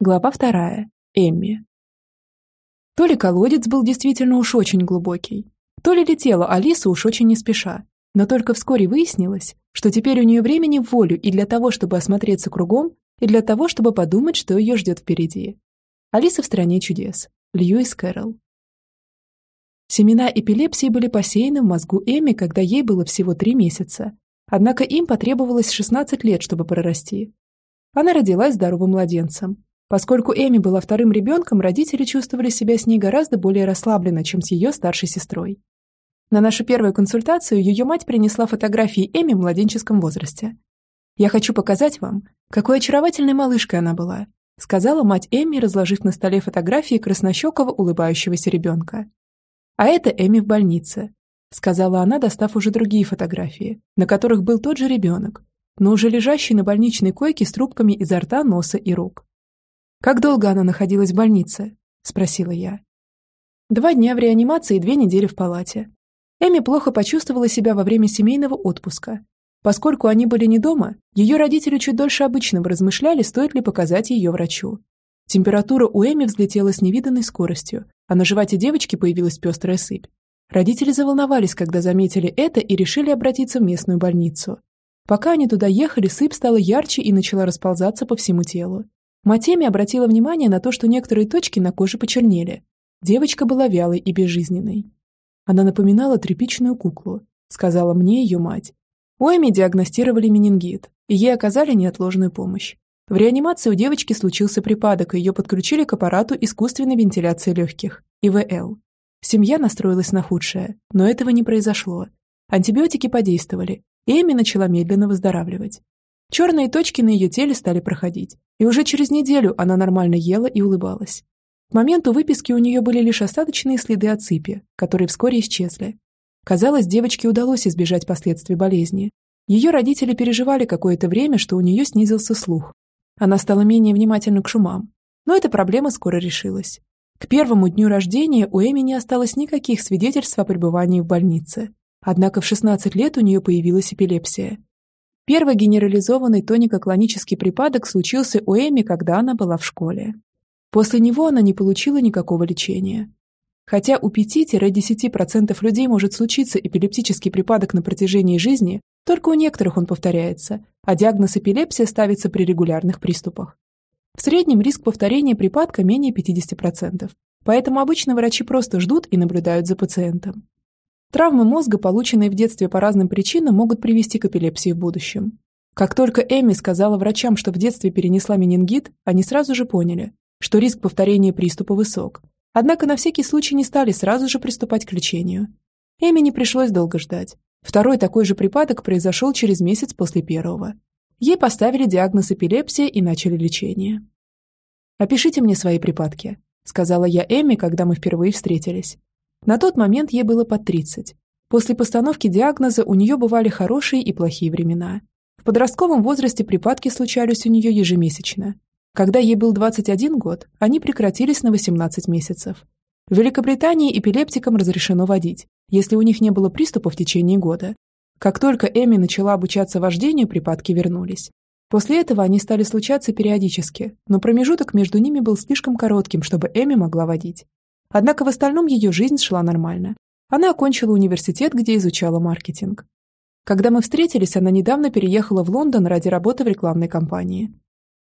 Глава вторая. Эмми. То ли колодец был действительно уж очень глубокий, то ли летела Алиса уж очень не спеша, но только вскоре выяснилось, что теперь у нее времени в волю и для того, чтобы осмотреться кругом, и для того, чтобы подумать, что ее ждет впереди. Алиса в стране чудес. Льюис Кэрролл. Семена эпилепсии были посеяны в мозгу Эми, когда ей было всего три месяца. Однако им потребовалось 16 лет, чтобы прорасти. Она родилась здоровым младенцем, Поскольку Эми была вторым ребенком, родители чувствовали себя с ней гораздо более расслабленно, чем с ее старшей сестрой. На нашу первую консультацию ее мать принесла фотографии Эми в младенческом возрасте. «Я хочу показать вам, какой очаровательной малышкой она была», сказала мать Эми, разложив на столе фотографии краснощекого улыбающегося ребенка. «А это Эми в больнице», сказала она, достав уже другие фотографии, на которых был тот же ребенок, но уже лежащий на больничной койке с трубками изо рта, носа и рук. «Как долго она находилась в больнице?» – спросила я. Два дня в реанимации и две недели в палате. Эми плохо почувствовала себя во время семейного отпуска. Поскольку они были не дома, ее родители чуть дольше обычного размышляли, стоит ли показать ее врачу. Температура у Эми взлетела с невиданной скоростью, а на животе девочки появилась пестрая сыпь. Родители заволновались, когда заметили это и решили обратиться в местную больницу. Пока они туда ехали, сыпь стала ярче и начала расползаться по всему телу. Матеми обратила внимание на то, что некоторые точки на коже почернели. Девочка была вялой и безжизненной. Она напоминала тряпичную куклу, сказала мне ее мать. У Эми диагностировали менингит, и ей оказали неотложную помощь. В реанимации у девочки случился припадок, и ее подключили к аппарату искусственной вентиляции легких, ИВЛ. Семья настроилась на худшее, но этого не произошло. Антибиотики подействовали, и Эми начала медленно выздоравливать. Черные точки на ее теле стали проходить, и уже через неделю она нормально ела и улыбалась. К моменту выписки у нее были лишь остаточные следы от сыпи, которые вскоре исчезли. Казалось, девочке удалось избежать последствий болезни. Ее родители переживали какое-то время, что у нее снизился слух. Она стала менее внимательна к шумам. Но эта проблема скоро решилась. К первому дню рождения у Эми не осталось никаких свидетельств о пребывании в больнице. Однако в 16 лет у нее появилась эпилепсия, Первый генерализованный тонико-клонический припадок случился у Эми, когда она была в школе. После него она не получила никакого лечения. Хотя у 5-10% людей может случиться эпилептический припадок на протяжении жизни, только у некоторых он повторяется, а диагноз эпилепсия ставится при регулярных приступах. В среднем риск повторения припадка менее 50%, поэтому обычно врачи просто ждут и наблюдают за пациентом. Травмы мозга, полученные в детстве по разным причинам, могут привести к эпилепсии в будущем. Как только Эми сказала врачам, что в детстве перенесла менингит, они сразу же поняли, что риск повторения приступа высок. Однако на всякий случай не стали сразу же приступать к лечению. Эми не пришлось долго ждать. Второй такой же припадок произошел через месяц после первого. Ей поставили диагноз эпилепсия и начали лечение. «Опишите мне свои припадки», — сказала я Эми, когда мы впервые встретились. На тот момент ей было под 30. После постановки диагноза у нее бывали хорошие и плохие времена. В подростковом возрасте припадки случались у нее ежемесячно. Когда ей был 21 год, они прекратились на 18 месяцев. В Великобритании эпилептикам разрешено водить, если у них не было приступа в течение года. Как только Эми начала обучаться вождению, припадки вернулись. После этого они стали случаться периодически, но промежуток между ними был слишком коротким, чтобы Эми могла водить. Однако в остальном ее жизнь шла нормально. Она окончила университет, где изучала маркетинг. Когда мы встретились, она недавно переехала в Лондон ради работы в рекламной компании.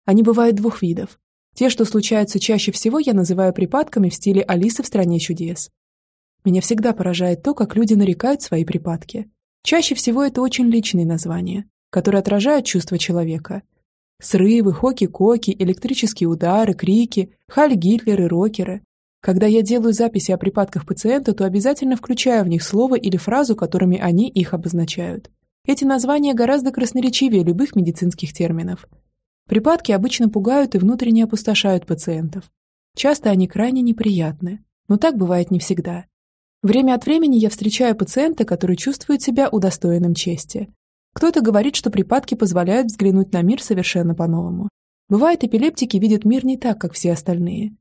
Они бывают двух видов. Те, что случаются чаще всего, я называю припадками в стиле Алисы в «Стране чудес». Меня всегда поражает то, как люди нарекают свои припадки. Чаще всего это очень личные названия, которые отражают чувства человека. Срывы, хоки-коки, электрические удары, крики, Халь Гитлер и рокеры, когда я делаю записи о припадках пациента, то обязательно включаю в них слово или фразу, которыми они их обозначают. Эти названия гораздо красноречивее любых медицинских терминов. Припадки обычно пугают и внутренне опустошают пациентов. Часто они крайне неприятны, но так бывает не всегда. Время от времени я встречаю пациента, который чувствует себя удостоенным чести. Кто-то говорит, что припадки позволяют взглянуть на мир совершенно по-новому. Бывает, эпилептики видят мир не так, как все остальные.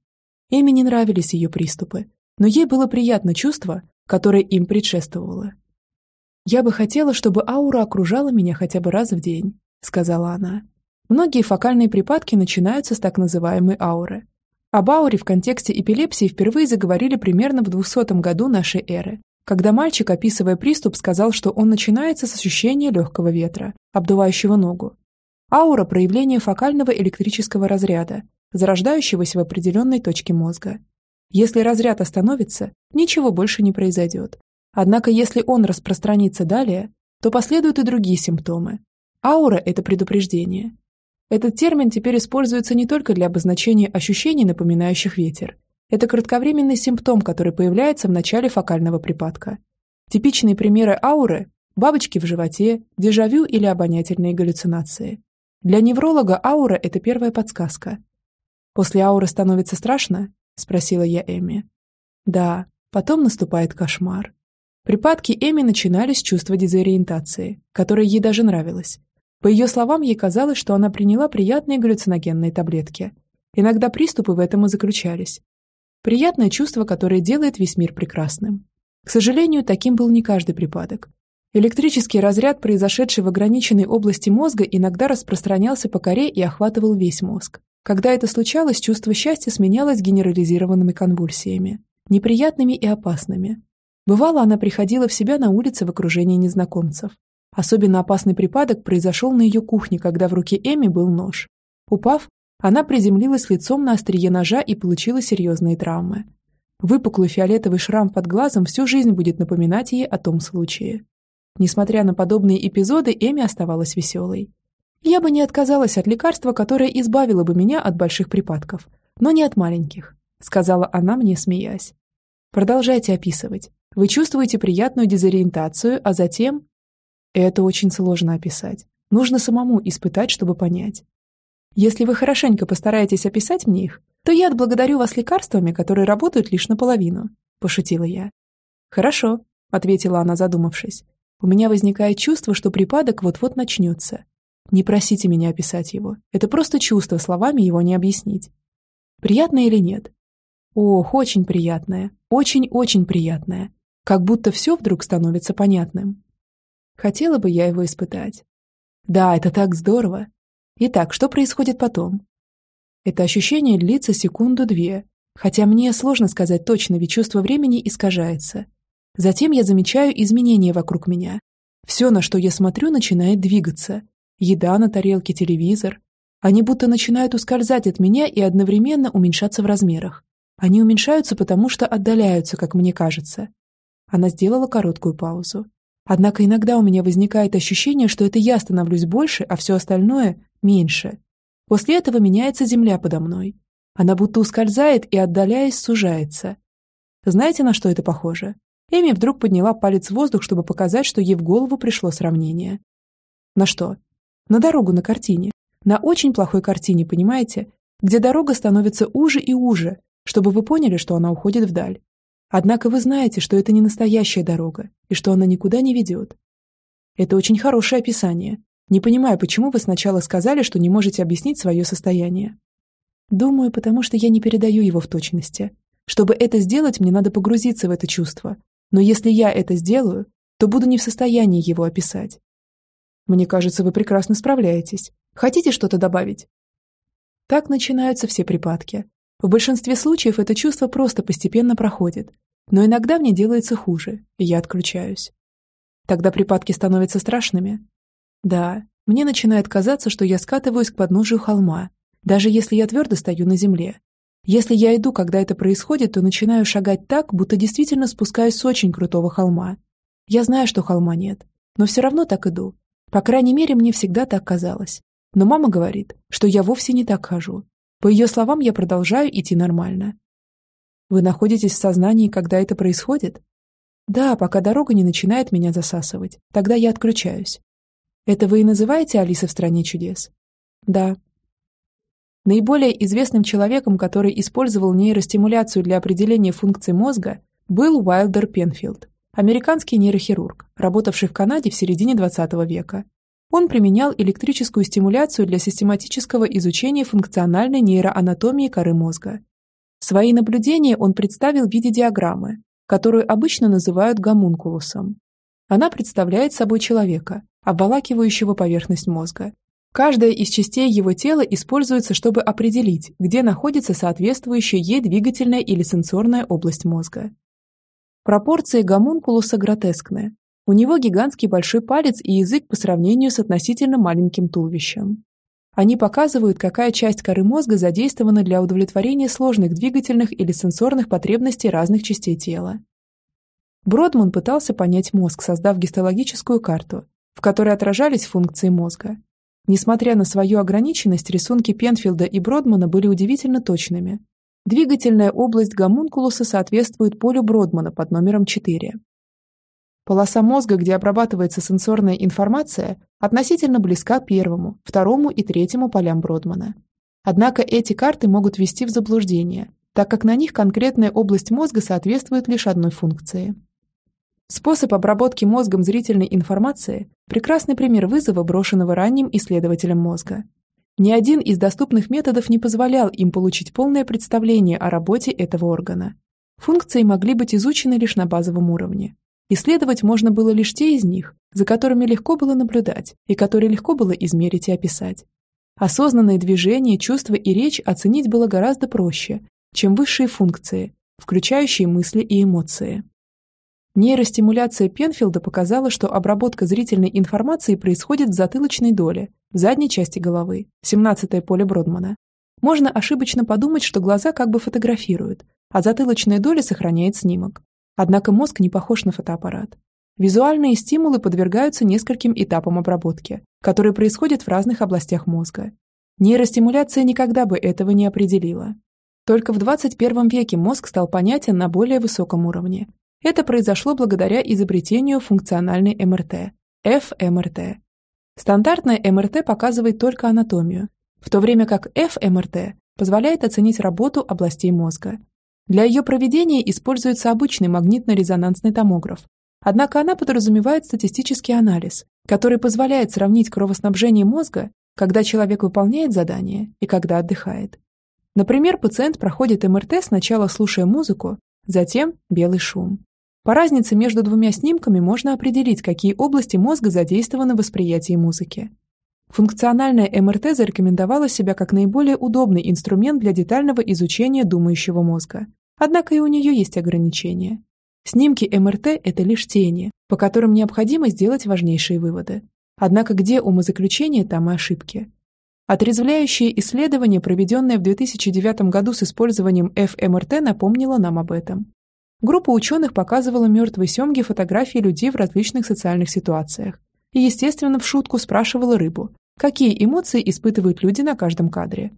Эми не нравились ее приступы, но ей было приятно чувство, которое им предшествовало. «Я бы хотела, чтобы аура окружала меня хотя бы раз в день», — сказала она. Многие фокальные припадки начинаются с так называемой ауры. Об ауре в контексте эпилепсии впервые заговорили примерно в 200 году нашей эры, когда мальчик, описывая приступ, сказал, что он начинается с ощущения легкого ветра, обдувающего ногу. Аура – проявление фокального электрического разряда, зарождающегося в определенной точке мозга. Если разряд остановится, ничего больше не произойдет. Однако если он распространится далее, то последуют и другие симптомы. Аура – это предупреждение. Этот термин теперь используется не только для обозначения ощущений, напоминающих ветер. Это кратковременный симптом, который появляется в начале фокального припадка. Типичные примеры ауры – бабочки в животе, дежавю или обонятельные галлюцинации. Для невролога аура – это первая подсказка. «После ауры становится страшно?» – спросила я Эми. «Да, потом наступает кошмар». Припадки Эми начинались с чувства дезориентации, которое ей даже нравилось. По ее словам, ей казалось, что она приняла приятные галлюциногенные таблетки. Иногда приступы в этом и заключались. Приятное чувство, которое делает весь мир прекрасным. К сожалению, таким был не каждый припадок. Электрический разряд, произошедший в ограниченной области мозга, иногда распространялся по коре и охватывал весь мозг. Когда это случалось, чувство счастья сменялось генерализированными конвульсиями, неприятными и опасными. Бывало, она приходила в себя на улице в окружении незнакомцев. Особенно опасный припадок произошел на ее кухне, когда в руке Эми был нож. Упав, она приземлилась лицом на острие ножа и получила серьезные травмы. Выпуклый фиолетовый шрам под глазом всю жизнь будет напоминать ей о том случае. Несмотря на подобные эпизоды, Эми оставалась веселой. Я бы не отказалась от лекарства, которое избавило бы меня от больших припадков, но не от маленьких, сказала она мне, смеясь. Продолжайте описывать. Вы чувствуете приятную дезориентацию, а затем... Это очень сложно описать. Нужно самому испытать, чтобы понять. Если вы хорошенько постараетесь описать мне их, то я отблагодарю вас лекарствами, которые работают лишь наполовину», – пошутила я. «Хорошо», – ответила она, задумавшись. У меня возникает чувство, что припадок вот-вот начнется. Не просите меня описать его. Это просто чувство, словами его не объяснить. Приятное или нет? Ох, очень приятное. Очень-очень приятное. Как будто все вдруг становится понятным. Хотела бы я его испытать. Да, это так здорово. Итак, что происходит потом? Это ощущение длится секунду-две, хотя мне сложно сказать точно, ведь чувство времени искажается. Затем я замечаю изменения вокруг меня. Все, на что я смотрю, начинает двигаться. Еда на тарелке, телевизор. Они будто начинают ускользать от меня и одновременно уменьшаться в размерах. Они уменьшаются, потому что отдаляются, как мне кажется. Она сделала короткую паузу. Однако иногда у меня возникает ощущение, что это я становлюсь больше, а все остальное – меньше. После этого меняется земля подо мной. Она будто ускользает и, отдаляясь, сужается. Знаете, на что это похоже? Эми вдруг подняла палец в воздух, чтобы показать, что ей в голову пришло сравнение. На что? На дорогу на картине. На очень плохой картине, понимаете? Где дорога становится уже и уже, чтобы вы поняли, что она уходит вдаль. Однако вы знаете, что это не настоящая дорога, и что она никуда не ведет. Это очень хорошее описание. Не понимаю, почему вы сначала сказали, что не можете объяснить свое состояние. Думаю, потому что я не передаю его в точности. Чтобы это сделать, мне надо погрузиться в это чувство, но если я это сделаю, то буду не в состоянии его описать. Мне кажется, вы прекрасно справляетесь. Хотите что-то добавить? Так начинаются все припадки. В большинстве случаев это чувство просто постепенно проходит, но иногда мне делается хуже, и я отключаюсь. Тогда припадки становятся страшными. Да, мне начинает казаться, что я скатываюсь к подножию холма, даже если я твердо стою на земле, если я иду, когда это происходит, то начинаю шагать так, будто действительно спускаюсь с очень крутого холма. Я знаю, что холма нет, но все равно так иду. По крайней мере, мне всегда так казалось. Но мама говорит, что я вовсе не так хожу. По ее словам, я продолжаю идти нормально. Вы находитесь в сознании, когда это происходит? Да, пока дорога не начинает меня засасывать. Тогда я отключаюсь. Это вы и называете Алиса в стране чудес? Да, Наиболее известным человеком, который использовал нейростимуляцию для определения функций мозга, был Уайлдер Пенфилд, американский нейрохирург, работавший в Канаде в середине XX века. Он применял электрическую стимуляцию для систематического изучения функциональной нейроанатомии коры мозга. Свои наблюдения он представил в виде диаграммы, которую обычно называют гомункулусом. Она представляет собой человека, обволакивающего поверхность мозга, Каждая из частей его тела используется, чтобы определить, где находится соответствующая ей двигательная или сенсорная область мозга. Пропорции гомункулуса гротескны. У него гигантский большой палец и язык по сравнению с относительно маленьким туловищем. Они показывают, какая часть коры мозга задействована для удовлетворения сложных двигательных или сенсорных потребностей разных частей тела. Бродман пытался понять мозг, создав гистологическую карту, в которой отражались функции мозга. Несмотря на свою ограниченность, рисунки Пенфилда и Бродмана были удивительно точными. Двигательная область гомункулуса соответствует полю Бродмана под номером 4. Полоса мозга, где обрабатывается сенсорная информация, относительно близка первому, второму и третьему полям Бродмана. Однако эти карты могут ввести в заблуждение, так как на них конкретная область мозга соответствует лишь одной функции. Способ обработки мозгом зрительной информации – прекрасный пример вызова, брошенного ранним исследователям мозга. Ни один из доступных методов не позволял им получить полное представление о работе этого органа. Функции могли быть изучены лишь на базовом уровне. Исследовать можно было лишь те из них, за которыми легко было наблюдать и которые легко было измерить и описать. Осознанные движения, чувства и речь оценить было гораздо проще, чем высшие функции, включающие мысли и эмоции. Нейростимуляция Пенфилда показала, что обработка зрительной информации происходит в затылочной доле, в задней части головы, 17-е поле Бродмана. Можно ошибочно подумать, что глаза как бы фотографируют, а затылочная доля сохраняет снимок. Однако мозг не похож на фотоаппарат. Визуальные стимулы подвергаются нескольким этапам обработки, которые происходят в разных областях мозга. Нейростимуляция никогда бы этого не определила. Только в 21 веке мозг стал понятен на более высоком уровне, это произошло благодаря изобретению функциональной МРТ – ФМРТ. Стандартная МРТ показывает только анатомию, в то время как ФМРТ позволяет оценить работу областей мозга. Для ее проведения используется обычный магнитно-резонансный томограф, однако она подразумевает статистический анализ, который позволяет сравнить кровоснабжение мозга, когда человек выполняет задание и когда отдыхает. Например, пациент проходит МРТ сначала слушая музыку, затем белый шум. По разнице между двумя снимками можно определить, какие области мозга задействованы в восприятии музыки. Функциональная МРТ зарекомендовала себя как наиболее удобный инструмент для детального изучения думающего мозга. Однако и у нее есть ограничения. Снимки МРТ – это лишь тени, по которым необходимо сделать важнейшие выводы. Однако где умозаключения, там и ошибки. Отрезвляющее исследование, проведенное в 2009 году с использованием ФМРТ, напомнило нам об этом. Группа ученых показывала мертвой семге фотографии людей в различных социальных ситуациях. И, естественно, в шутку спрашивала рыбу, какие эмоции испытывают люди на каждом кадре.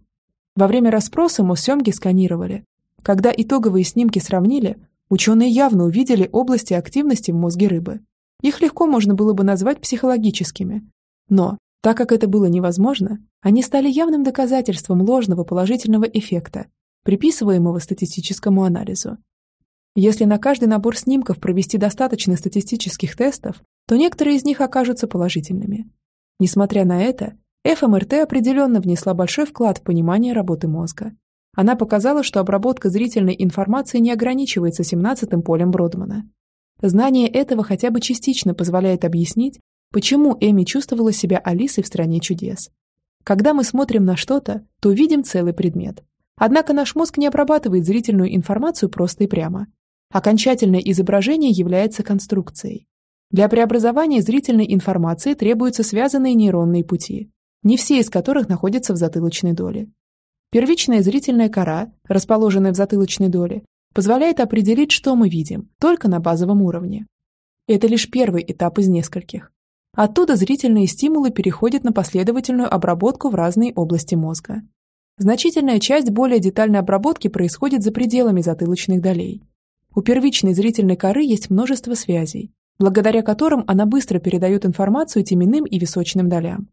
Во время расспроса мозг семги сканировали. Когда итоговые снимки сравнили, ученые явно увидели области активности в мозге рыбы. Их легко можно было бы назвать психологическими. Но, так как это было невозможно, они стали явным доказательством ложного положительного эффекта, приписываемого статистическому анализу. Если на каждый набор снимков провести достаточно статистических тестов, то некоторые из них окажутся положительными. Несмотря на это, ФМРТ определенно внесла большой вклад в понимание работы мозга. Она показала, что обработка зрительной информации не ограничивается 17-м полем Бродмана. Знание этого хотя бы частично позволяет объяснить, почему Эми чувствовала себя Алисой в «Стране чудес». Когда мы смотрим на что-то, то видим целый предмет. Однако наш мозг не обрабатывает зрительную информацию просто и прямо. Окончательное изображение является конструкцией. Для преобразования зрительной информации требуются связанные нейронные пути, не все из которых находятся в затылочной доле. Первичная зрительная кора, расположенная в затылочной доле, позволяет определить, что мы видим, только на базовом уровне. Это лишь первый этап из нескольких. Оттуда зрительные стимулы переходят на последовательную обработку в разные области мозга. Значительная часть более детальной обработки происходит за пределами затылочных долей, у первичной зрительной коры есть множество связей, благодаря которым она быстро передает информацию теменным и височным долям.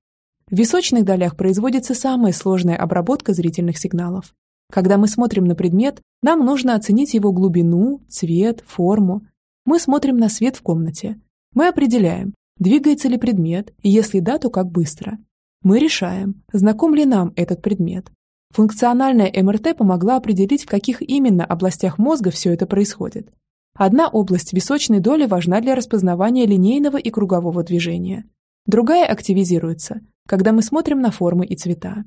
В височных долях производится самая сложная обработка зрительных сигналов. Когда мы смотрим на предмет, нам нужно оценить его глубину, цвет, форму. Мы смотрим на свет в комнате. Мы определяем, двигается ли предмет, и если да, то как быстро. Мы решаем, знаком ли нам этот предмет. Функциональная МРТ помогла определить, в каких именно областях мозга все это происходит. Одна область височной доли важна для распознавания линейного и кругового движения. Другая активизируется, когда мы смотрим на формы и цвета.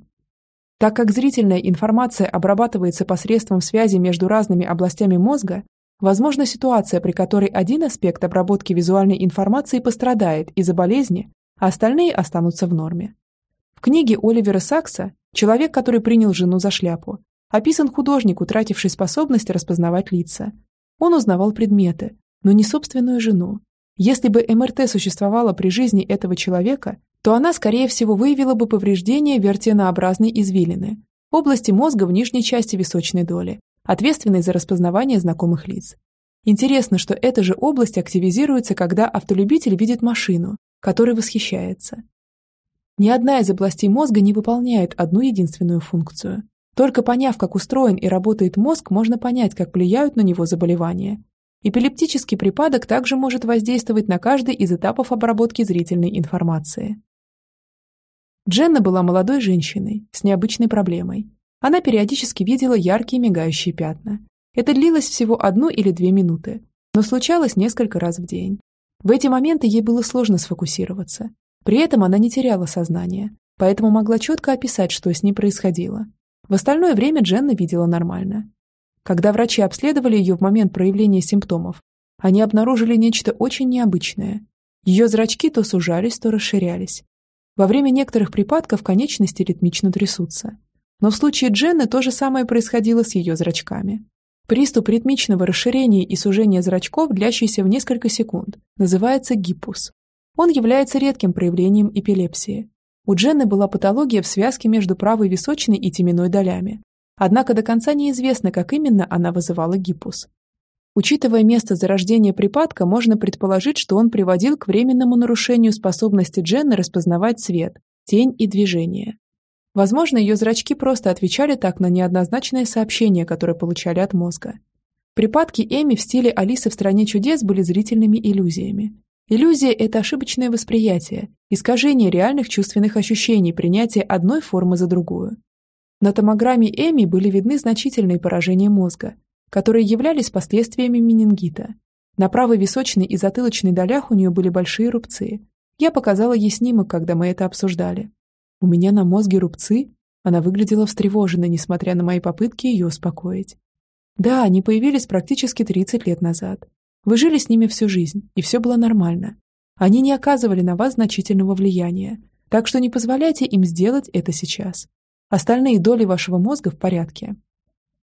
Так как зрительная информация обрабатывается посредством связи между разными областями мозга, возможна ситуация, при которой один аспект обработки визуальной информации пострадает из-за болезни, а остальные останутся в норме. В книге Оливера Сакса «Человек, который принял жену за шляпу» описан художник, утративший способность распознавать лица. Он узнавал предметы, но не собственную жену. Если бы МРТ существовала при жизни этого человека, то она, скорее всего, выявила бы повреждение вертенообразной извилины, области мозга в нижней части височной доли, ответственной за распознавание знакомых лиц. Интересно, что эта же область активизируется, когда автолюбитель видит машину, которой восхищается. Ни одна из областей мозга не выполняет одну единственную функцию. Только поняв, как устроен и работает мозг, можно понять, как влияют на него заболевания. Эпилептический припадок также может воздействовать на каждый из этапов обработки зрительной информации. Дженна была молодой женщиной с необычной проблемой. Она периодически видела яркие мигающие пятна. Это длилось всего одну или две минуты, но случалось несколько раз в день. В эти моменты ей было сложно сфокусироваться. При этом она не теряла сознание, поэтому могла четко описать, что с ней происходило. В остальное время Дженна видела нормально. Когда врачи обследовали ее в момент проявления симптомов, они обнаружили нечто очень необычное. Ее зрачки то сужались, то расширялись, во время некоторых припадков конечности ритмично трясутся. Но в случае Дженны то же самое происходило с ее зрачками. Приступ ритмичного расширения и сужения зрачков, длящийся в несколько секунд, называется гиппус. Он является редким проявлением эпилепсии. У Дженны была патология в связке между правой височной и теменной долями. Однако до конца неизвестно, как именно она вызывала гиппус. Учитывая место зарождения припадка, можно предположить, что он приводил к временному нарушению способности Дженны распознавать свет, тень и движение. Возможно, ее зрачки просто отвечали так на неоднозначные сообщения, которые получали от мозга. Припадки Эми в стиле Алисы в «Стране чудес» были зрительными иллюзиями. Иллюзия – это ошибочное восприятие, искажение реальных чувственных ощущений, принятие одной формы за другую. На томограмме Эми были видны значительные поражения мозга, которые являлись последствиями менингита. На правой височной и затылочной долях у нее были большие рубцы. Я показала ей снимок, когда мы это обсуждали. У меня на мозге рубцы? Она выглядела встревоженной, несмотря на мои попытки ее успокоить. Да, они появились практически 30 лет назад. Вы жили с ними всю жизнь, и все было нормально. Они не оказывали на вас значительного влияния, так что не позволяйте им сделать это сейчас. Остальные доли вашего мозга в порядке.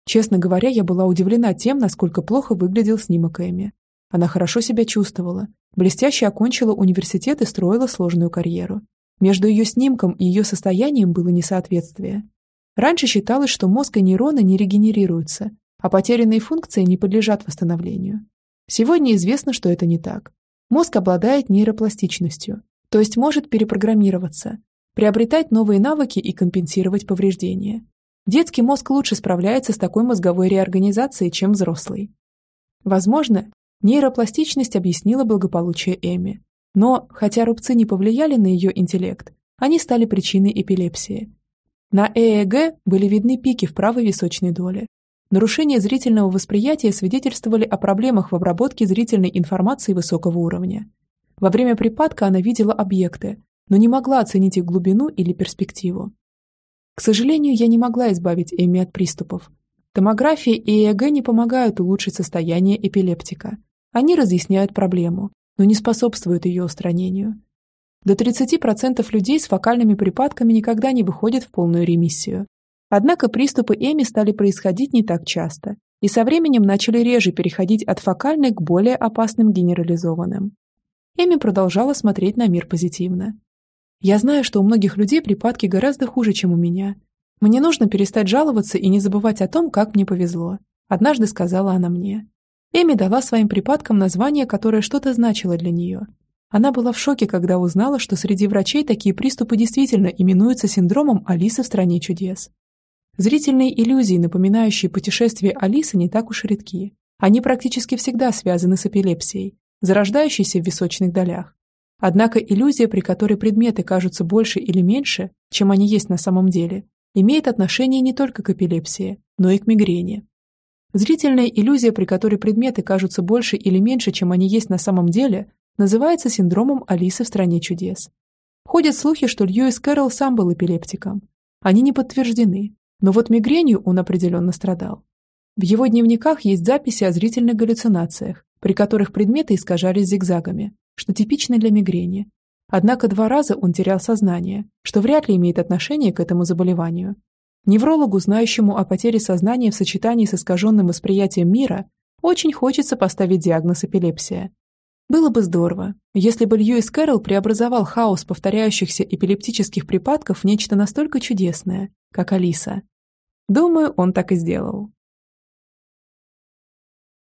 Честно говоря, я была удивлена тем, насколько плохо выглядел снимок Эми. Она хорошо себя чувствовала, блестяще окончила университет и строила сложную карьеру. Между ее снимком и ее состоянием было несоответствие. Раньше считалось, что мозг и нейроны не регенерируются, а потерянные функции не подлежат восстановлению. Сегодня известно, что это не так. Мозг обладает нейропластичностью, то есть может перепрограммироваться, приобретать новые навыки и компенсировать повреждения. Детский мозг лучше справляется с такой мозговой реорганизацией, чем взрослый. Возможно, нейропластичность объяснила благополучие Эми. Но, хотя рубцы не повлияли на ее интеллект, они стали причиной эпилепсии. На ЭЭГ были видны пики в правой височной доле. Нарушения зрительного восприятия свидетельствовали о проблемах в обработке зрительной информации высокого уровня. Во время припадка она видела объекты, но не могла оценить их глубину или перспективу. К сожалению, я не могла избавить Эми от приступов. Томография и ЭЭГ не помогают улучшить состояние эпилептика. Они разъясняют проблему, но не способствуют ее устранению. До 30% людей с фокальными припадками никогда не выходят в полную ремиссию. Однако приступы Эми стали происходить не так часто и со временем начали реже переходить от фокальных к более опасным генерализованным. Эми продолжала смотреть на мир позитивно. Я знаю, что у многих людей припадки гораздо хуже, чем у меня. Мне нужно перестать жаловаться и не забывать о том, как мне повезло. Однажды сказала она мне. Эми дала своим припадкам название, которое что-то значило для нее. Она была в шоке, когда узнала, что среди врачей такие приступы действительно именуются синдромом Алисы в «Стране чудес». Зрительные иллюзии, напоминающие путешествие Алисы, не так уж редки. Они практически всегда связаны с эпилепсией, зарождающейся в височных долях. Однако иллюзия, при которой предметы кажутся больше или меньше, чем они есть на самом деле, имеет отношение не только к эпилепсии, но и к мигрени. Зрительная иллюзия, при которой предметы кажутся больше или меньше, чем они есть на самом деле, называется синдромом Алисы в «Стране чудес». Ходят слухи, что Льюис Кэрролл сам был эпилептиком. Они не подтверждены, но вот мигренью он определенно страдал. В его дневниках есть записи о зрительных галлюцинациях, при которых предметы искажались зигзагами, что типично для мигрени. Однако два раза он терял сознание, что вряд ли имеет отношение к этому заболеванию. Неврологу, знающему о потере сознания в сочетании с искаженным восприятием мира, очень хочется поставить диагноз эпилепсия. Было бы здорово, если бы Льюис Кэрролл преобразовал хаос повторяющихся эпилептических припадков в нечто настолько чудесное, как Алиса. Думаю, он так и сделал.